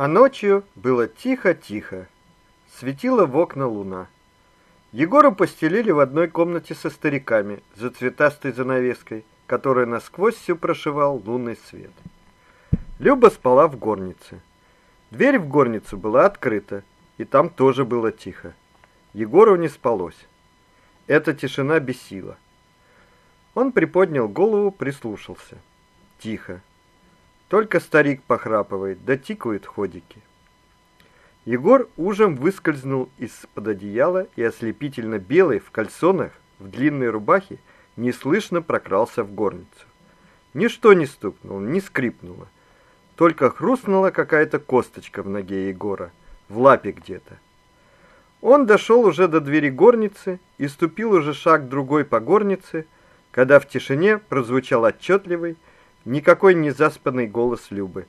А ночью было тихо-тихо. Светила в окна луна. Егору постелили в одной комнате со стариками, за цветастой занавеской, которая насквозь всю прошивал лунный свет. Люба спала в горнице. Дверь в горницу была открыта, и там тоже было тихо. Егору не спалось. Эта тишина бесила. Он приподнял голову, прислушался. Тихо. Только старик похрапывает, да тикают ходики. Егор ужем выскользнул из-под одеяла и ослепительно белый в кальсонах, в длинной рубахе, неслышно прокрался в горницу. Ничто не стукнуло, не скрипнуло. Только хрустнула какая-то косточка в ноге Егора, в лапе где-то. Он дошел уже до двери горницы и ступил уже шаг другой по горнице, когда в тишине прозвучал отчетливый, никакой не заспанный голос Любы.